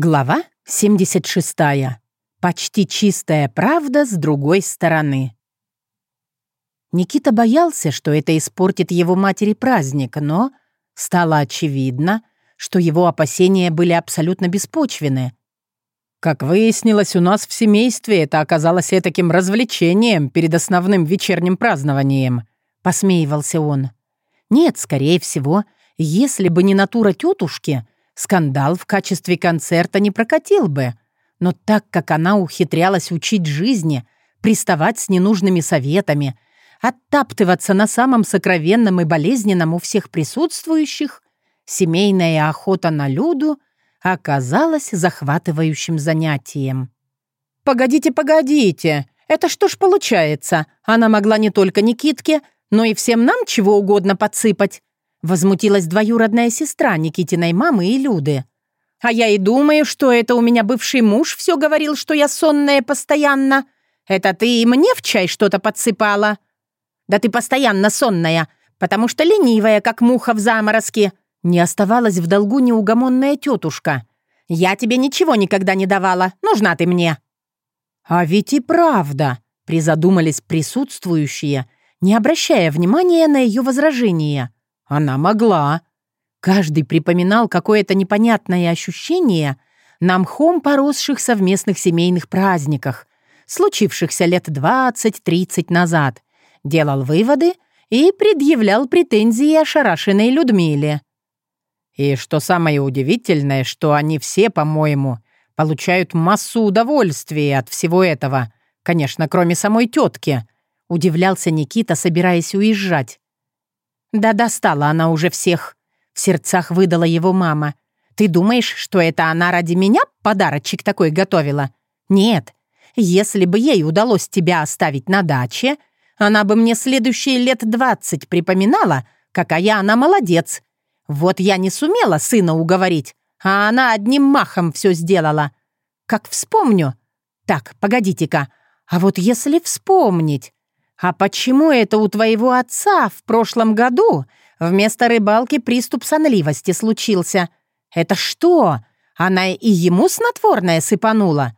Глава 76. Почти чистая правда с другой стороны. Никита боялся, что это испортит его матери праздник, но стало очевидно, что его опасения были абсолютно беспочвены. Как выяснилось, у нас в семействе это оказалось таким развлечением перед основным вечерним празднованием, посмеивался он. Нет, скорее всего, если бы не натура тетушки — скандал в качестве концерта не прокатил бы. Но так как она ухитрялась учить жизни, приставать с ненужными советами, оттаптываться на самом сокровенном и болезненном у всех присутствующих, семейная охота на Люду оказалась захватывающим занятием. «Погодите, погодите! Это что ж получается? Она могла не только Никитке, но и всем нам чего угодно подсыпать. Возмутилась двоюродная сестра Никитиной мамы и Люды. «А я и думаю, что это у меня бывший муж все говорил, что я сонная постоянно. Это ты и мне в чай что-то подсыпала?» «Да ты постоянно сонная, потому что ленивая, как муха в заморозке». Не оставалась в долгу неугомонная тетушка. «Я тебе ничего никогда не давала. Нужна ты мне». «А ведь и правда», — призадумались присутствующие, не обращая внимания на ее возражения. Она могла. Каждый припоминал какое-то непонятное ощущение на мхом поросших совместных семейных праздниках, случившихся лет 20-30 назад, делал выводы и предъявлял претензии ошарашенной Людмиле. И что самое удивительное, что они все, по-моему, получают массу удовольствия от всего этого, конечно, кроме самой тетки, удивлялся Никита, собираясь уезжать. «Да достала она уже всех», — в сердцах выдала его мама. «Ты думаешь, что это она ради меня подарочек такой готовила? Нет. Если бы ей удалось тебя оставить на даче, она бы мне следующие лет двадцать припоминала, какая она молодец. Вот я не сумела сына уговорить, а она одним махом все сделала. Как вспомню. Так, погодите-ка, а вот если вспомнить, «А почему это у твоего отца в прошлом году вместо рыбалки приступ сонливости случился? Это что, она и ему снотворное сыпанула?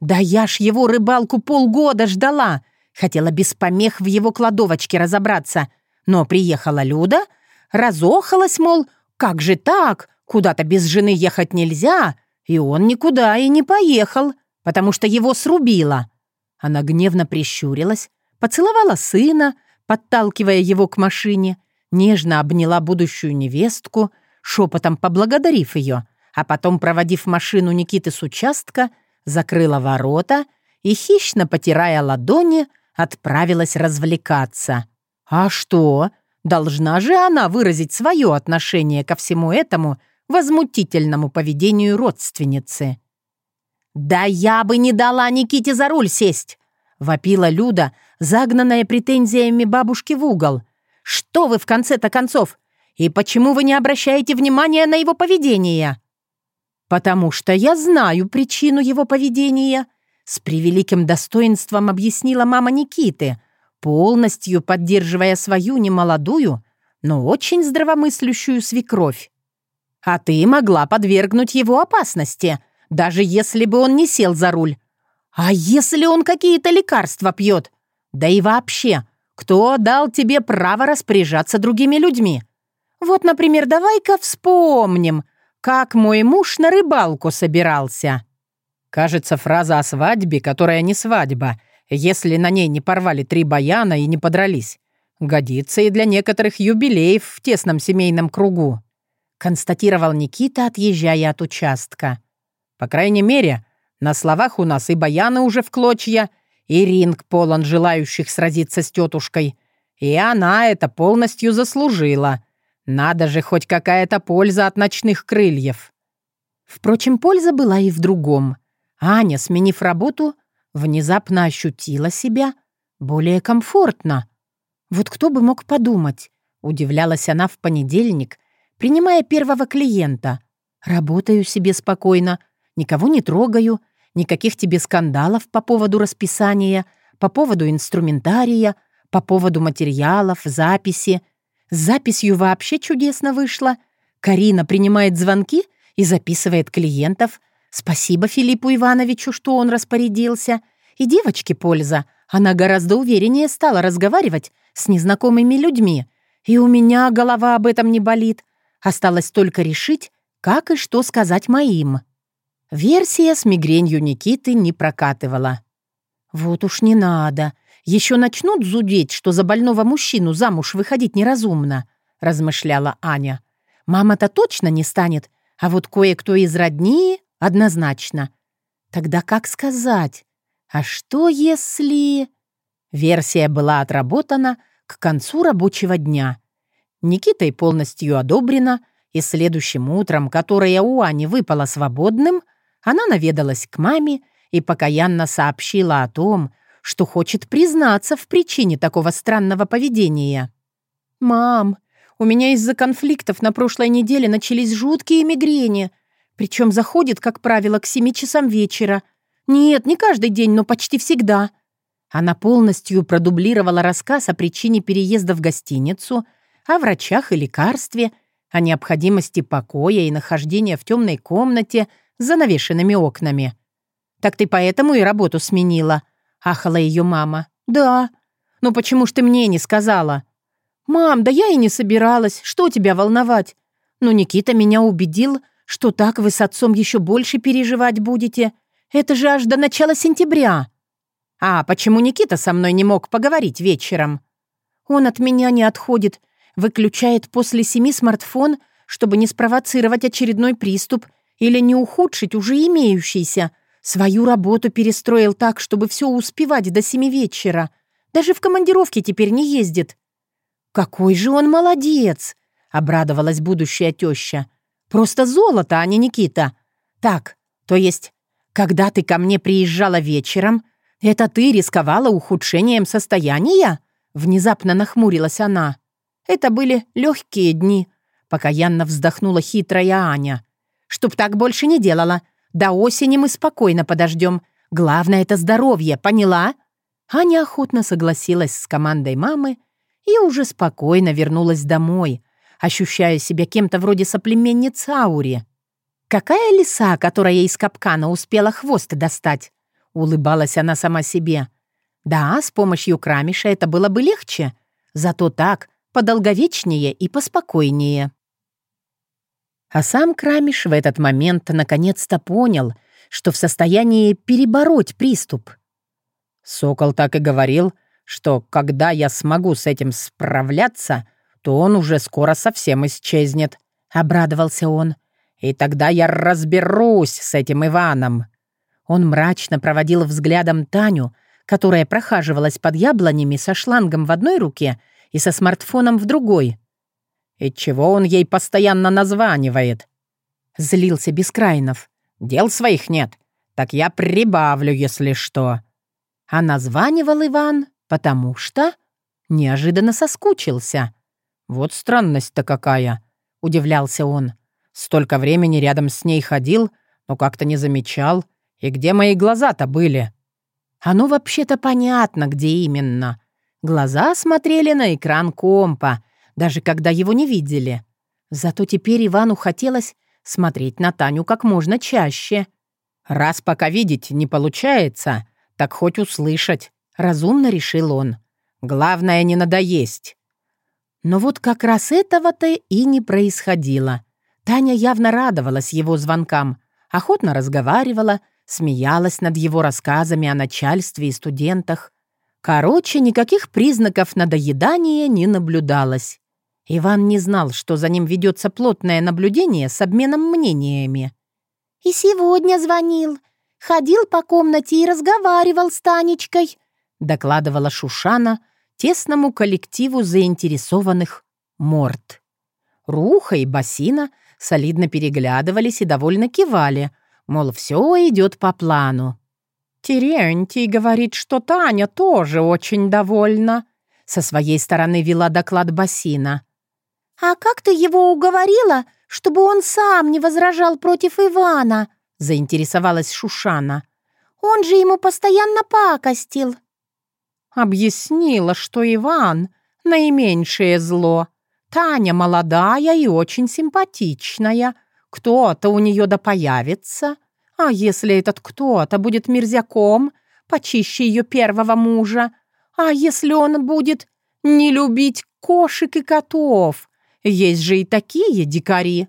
Да я ж его рыбалку полгода ждала, хотела без помех в его кладовочке разобраться. Но приехала Люда, разохалась, мол, как же так, куда-то без жены ехать нельзя, и он никуда и не поехал, потому что его срубило». Она гневно прищурилась, поцеловала сына, подталкивая его к машине, нежно обняла будущую невестку, шепотом поблагодарив ее, а потом, проводив машину Никиты с участка, закрыла ворота и, хищно потирая ладони, отправилась развлекаться. А что? Должна же она выразить свое отношение ко всему этому возмутительному поведению родственницы. «Да я бы не дала Никите за руль сесть!» — вопила Люда, загнанная претензиями бабушки в угол. «Что вы в конце-то концов? И почему вы не обращаете внимания на его поведение?» «Потому что я знаю причину его поведения», — с превеликим достоинством объяснила мама Никиты, полностью поддерживая свою немолодую, но очень здравомыслящую свекровь. «А ты могла подвергнуть его опасности, даже если бы он не сел за руль. А если он какие-то лекарства пьет? Да и вообще, кто дал тебе право распоряжаться другими людьми? Вот, например, давай-ка вспомним, как мой муж на рыбалку собирался. Кажется, фраза о свадьбе, которая не свадьба, если на ней не порвали три баяна и не подрались, годится и для некоторых юбилеев в тесном семейном кругу», констатировал Никита, отъезжая от участка. «По крайней мере, на словах у нас и баяны уже в клочья, и ринг полон желающих сразиться с тетушкой. И она это полностью заслужила. Надо же хоть какая-то польза от ночных крыльев. Впрочем, польза была и в другом. Аня, сменив работу, внезапно ощутила себя более комфортно. Вот кто бы мог подумать, удивлялась она в понедельник, принимая первого клиента. Работаю себе спокойно, никого не трогаю, Никаких тебе скандалов по поводу расписания, по поводу инструментария, по поводу материалов, записи. С записью вообще чудесно вышло. Карина принимает звонки и записывает клиентов, Спасибо Филиппу Ивановичу, что он распорядился. И девочке польза. Она гораздо увереннее стала разговаривать с незнакомыми людьми. И у меня голова об этом не болит. Осталось только решить, как и что сказать моим. Версия с мигренью Никиты не прокатывала. «Вот уж не надо. Еще начнут зудеть, что за больного мужчину замуж выходить неразумно», — размышляла Аня. «Мама-то точно не станет, а вот кое-кто из родни однозначно. Тогда как сказать? А что если...» Версия была отработана к концу рабочего дня. Никитой полностью одобрена, и следующим утром, которое у Ани выпало свободным, она наведалась к маме и покаянно сообщила о том, что хочет признаться в причине такого странного поведения. «Мам, у меня из-за конфликтов на прошлой неделе начались жуткие мигрени, причем заходит, как правило, к семи часам вечера. Нет, не каждый день, но почти всегда». Она полностью продублировала рассказ о причине переезда в гостиницу, о врачах и лекарстве, о необходимости покоя и нахождения в темной комнате с занавешенными окнами. «Так ты поэтому и работу сменила?» — ахала ее мама. «Да. Ну почему ж ты мне не сказала?» «Мам, да я и не собиралась. Что тебя волновать? Ну, Никита меня убедил, что так вы с отцом еще больше переживать будете. Это же аж до начала сентября». «А почему Никита со мной не мог поговорить вечером?» «Он от меня не отходит, выключает после семи смартфон, чтобы не спровоцировать очередной приступ или не ухудшить уже имеющийся. Свою работу перестроил так, чтобы все успевать до семи вечера. Даже в командировке теперь не ездит. «Какой же он молодец!» — обрадовалась будущая теща. «Просто золото, а не Никита. Так, то есть, когда ты ко мне приезжала вечером, это ты рисковала ухудшением состояния?» Внезапно нахмурилась она. «Это были легкие дни», — покаянно вздохнула хитрая Аня. «Чтоб так больше не делала. До осени мы спокойно подождем. Главное — это здоровье, поняла?» Аня охотно согласилась с командой мамы и уже спокойно вернулась домой, ощущая себя кем-то вроде соплеменницы Аури. «Какая лиса, которая из капкана успела хвост достать?» — улыбалась она сама себе. «Да, с помощью крамиша это было бы легче, зато так, подолговечнее и поспокойнее». А сам Крамиш в этот момент наконец-то понял, что в состоянии перебороть приступ. Сокол так и говорил, что когда я смогу с этим справляться, то он уже скоро совсем исчезнет, — обрадовался он. И тогда я разберусь с этим Иваном. Он мрачно проводил взглядом Таню, которая прохаживалась под яблонями со шлангом в одной руке и со смартфоном в другой. И чего он ей постоянно названивает? Злился Бескрайнов. Дел своих нет. Так я прибавлю, если что. А названивал Иван, потому что... Неожиданно соскучился. Вот странность-то какая, удивлялся он. Столько времени рядом с ней ходил, но как-то не замечал. И где мои глаза-то были? Оно вообще-то понятно, где именно. Глаза смотрели на экран компа, даже когда его не видели. Зато теперь Ивану хотелось смотреть на Таню как можно чаще. «Раз пока видеть не получается, так хоть услышать», — разумно решил он. «Главное, не надоесть». Но вот как раз этого-то и не происходило. Таня явно радовалась его звонкам, охотно разговаривала, смеялась над его рассказами о начальстве и студентах. Короче, никаких признаков надоедания не наблюдалось. Иван не знал, что за ним ведется плотное наблюдение с обменом мнениями. «И сегодня звонил. Ходил по комнате и разговаривал с Танечкой», докладывала Шушана тесному коллективу заинтересованных морд. Руха и Басина солидно переглядывались и довольно кивали, мол, все идет по плану. «Терентий говорит, что Таня тоже очень довольна», со своей стороны вела доклад Басина. «А как ты его уговорила, чтобы он сам не возражал против Ивана?» — заинтересовалась Шушана. «Он же ему постоянно пакостил». Объяснила, что Иван — наименьшее зло. Таня молодая и очень симпатичная. Кто-то у нее да появится, А если этот кто-то будет мерзяком, почище ее первого мужа? А если он будет не любить кошек и котов? Есть же и такие дикари.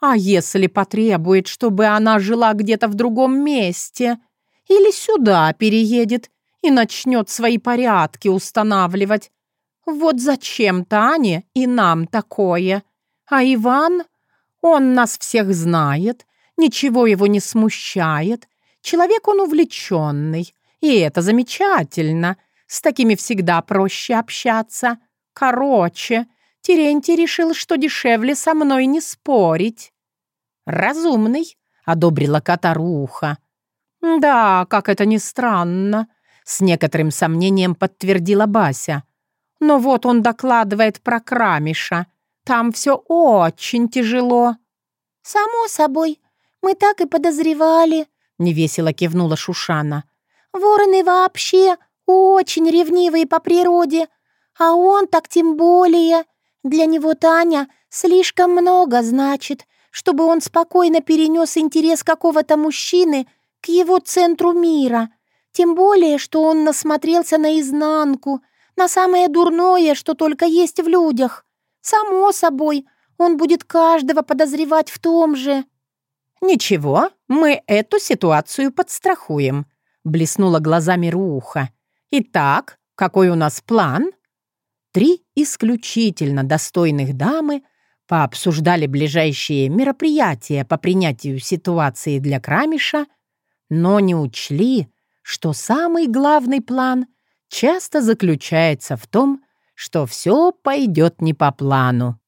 А если потребует, чтобы она жила где-то в другом месте? Или сюда переедет и начнет свои порядки устанавливать? Вот зачем Тане и нам такое? А Иван? Он нас всех знает, ничего его не смущает. Человек он увлеченный, и это замечательно. С такими всегда проще общаться. Короче, Терентий решил, что дешевле со мной не спорить. «Разумный», — одобрила Катаруха. «Да, как это ни странно», — с некоторым сомнением подтвердила Бася. «Но вот он докладывает про Крамиша. Там все очень тяжело». «Само собой, мы так и подозревали», — невесело кивнула Шушана. «Вороны вообще очень ревнивые по природе, а он так тем более. Для него Таня слишком много значит, чтобы он спокойно перенес интерес какого-то мужчины к его центру мира. Тем более, что он насмотрелся наизнанку, на самое дурное, что только есть в людях. Само собой, он будет каждого подозревать в том же. «Ничего, мы эту ситуацию подстрахуем», — блеснула глазами Руха. «Итак, какой у нас план?» Три исключительно достойных дамы пообсуждали ближайшие мероприятия по принятию ситуации для Крамиша, но не учли, что самый главный план часто заключается в том, что все пойдет не по плану.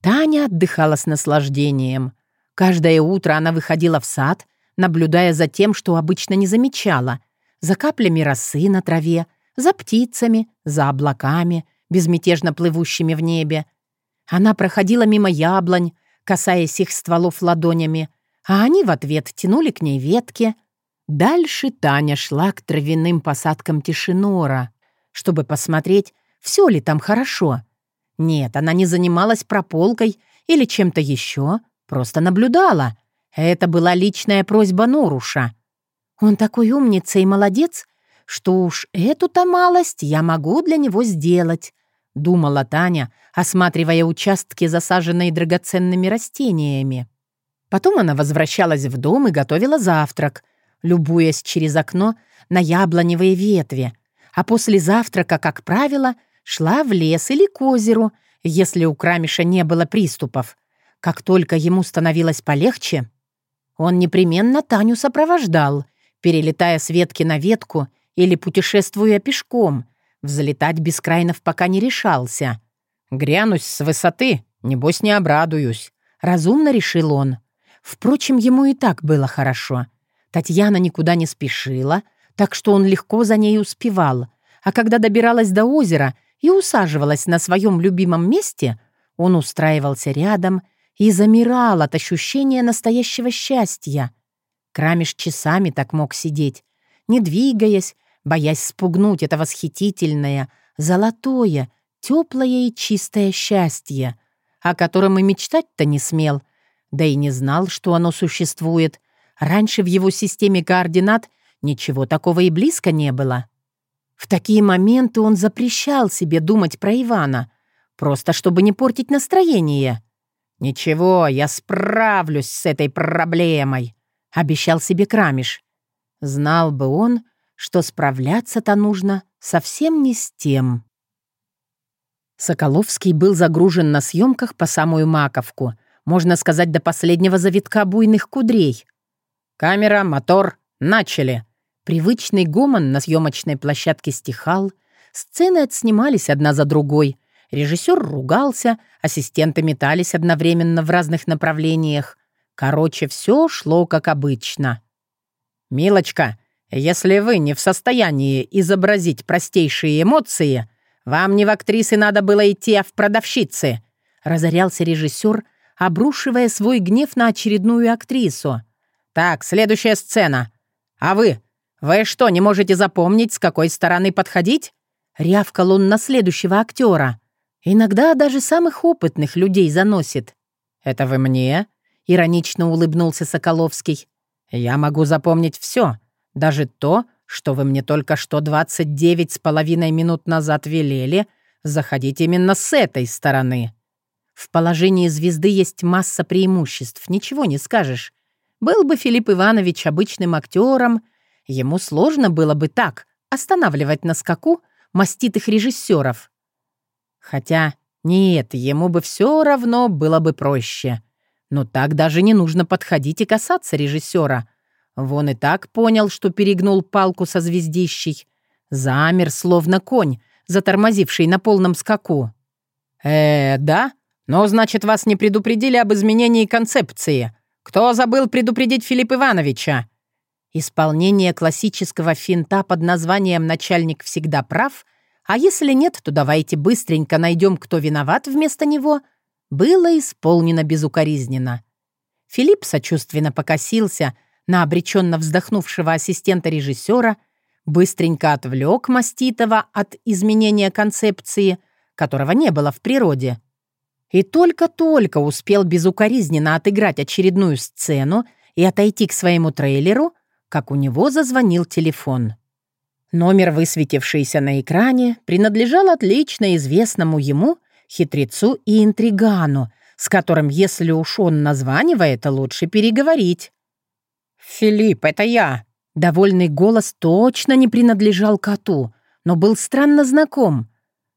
Таня отдыхала с наслаждением. Каждое утро она выходила в сад, наблюдая за тем, что обычно не замечала, за каплями росы на траве, за птицами, за облаками, безмятежно плывущими в небе. Она проходила мимо яблонь, касаясь их стволов ладонями, а они в ответ тянули к ней ветки. Дальше Таня шла к травяным посадкам Тишинора, чтобы посмотреть, все ли там хорошо. Нет, она не занималась прополкой или чем-то еще, просто наблюдала. Это была личная просьба Норуша. Он такой умница и молодец, что уж эту-то малость я могу для него сделать», — думала Таня, осматривая участки, засаженные драгоценными растениями. Потом она возвращалась в дом и готовила завтрак, любуясь через окно на яблоневые ветви, а после завтрака, как правило, шла в лес или к озеру, если у Крамиша не было приступов. Как только ему становилось полегче, он непременно Таню сопровождал, перелетая с ветки на ветку — или путешествуя пешком. Взлетать без крайнов пока не решался. «Грянусь с высоты, небось не обрадуюсь», — разумно решил он. Впрочем, ему и так было хорошо. Татьяна никуда не спешила, так что он легко за ней успевал. А когда добиралась до озера и усаживалась на своем любимом месте, он устраивался рядом и замирал от ощущения настоящего счастья. Крамиш часами так мог сидеть, не двигаясь, боясь спугнуть это восхитительное, золотое, теплое и чистое счастье, о котором и мечтать-то не смел, да и не знал, что оно существует. Раньше в его системе координат ничего такого и близко не было. В такие моменты он запрещал себе думать про Ивана, просто чтобы не портить настроение. «Ничего, я справлюсь с этой проблемой», — обещал себе Крамиш. Знал бы он, что справляться-то нужно совсем не с тем. Соколовский был загружен на съемках по самую маковку, можно сказать, до последнего завитка буйных кудрей. «Камера, мотор, начали!» Привычный гомон на съемочной площадке стихал, сцены отснимались одна за другой, режиссер ругался, ассистенты метались одновременно в разных направлениях. Короче, все шло как обычно. «Милочка, если вы не в состоянии изобразить простейшие эмоции, вам не в актрисы надо было идти, а в продавщицы», — разорялся режиссер, обрушивая свой гнев на очередную актрису. «Так, следующая сцена. А вы? Вы что, не можете запомнить, с какой стороны подходить?» Рявкал он на следующего актера. Иногда даже самых опытных людей заносит. «Это вы мне?» — иронично улыбнулся Соколовский. Я могу запомнить все, даже то, что вы мне только что 29 с половиной минут назад велели заходить именно с этой стороны. В положении звезды есть масса преимуществ, ничего не скажешь. Был бы Филипп Иванович обычным актером, ему сложно было бы так останавливать на скаку маститых режиссеров. Хотя нет, ему бы все равно было бы проще. Но так даже не нужно подходить и касаться режиссера. Вон и так понял, что перегнул палку со звездищей. Замер, словно конь, затормозивший на полном скаку. «Э, да? Ну, значит, вас не предупредили об изменении концепции. Кто забыл предупредить Филиппа Ивановича?» Исполнение классического финта под названием «Начальник всегда прав», а если нет, то давайте быстренько найдем, кто виноват вместо него, было исполнено безукоризненно. Филипп сочувственно покосился на обреченно вздохнувшего ассистента режиссера, быстренько отвлек Маститова от изменения концепции, которого не было в природе. И только-только успел безукоризненно отыграть очередную сцену и отойти к своему трейлеру, как у него зазвонил телефон. Номер, высветившийся на экране, принадлежал отлично известному ему хитрецу и интригану, с которым, если уж он названивает, лучше переговорить. «Филипп, это я!» Довольный голос точно не принадлежал коту, но был странно знаком.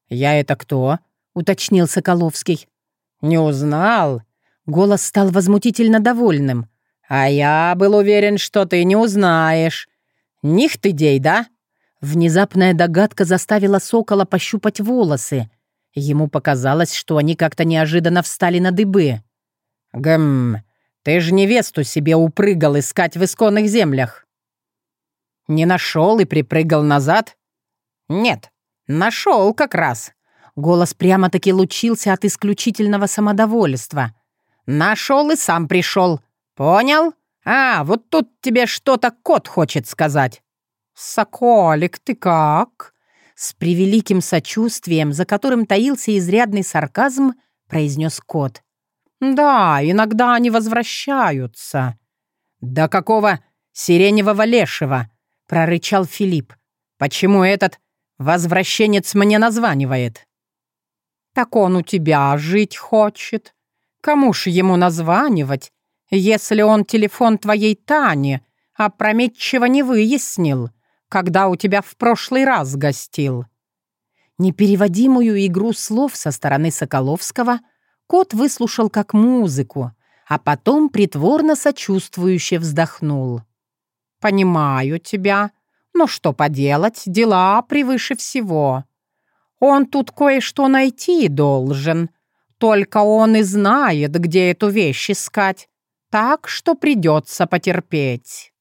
«Я это кто?» — уточнил Соколовский. «Не узнал». Голос стал возмутительно довольным. «А я был уверен, что ты не узнаешь. Них ты дей, да?» Внезапная догадка заставила сокола пощупать волосы. Ему показалось, что они как-то неожиданно встали на дыбы. «Гм, ты же невесту себе упрыгал искать в исконных землях». «Не нашел и припрыгал назад?» «Нет, нашел как раз». Голос прямо-таки лучился от исключительного самодовольства. «Нашел и сам пришел. Понял? А, вот тут тебе что-то кот хочет сказать». «Соколик, ты как?» С превеликим сочувствием, за которым таился изрядный сарказм, произнес кот. «Да, иногда они возвращаются». «Да какого сиреневого лешего?» — прорычал Филипп. «Почему этот возвращенец мне названивает?» «Так он у тебя жить хочет. Кому ж ему названивать, если он телефон твоей Тани опрометчиво не выяснил?» когда у тебя в прошлый раз гостил». Непереводимую игру слов со стороны Соколовского кот выслушал как музыку, а потом притворно сочувствующе вздохнул. «Понимаю тебя, но что поделать, дела превыше всего. Он тут кое-что найти должен, только он и знает, где эту вещь искать, так что придется потерпеть».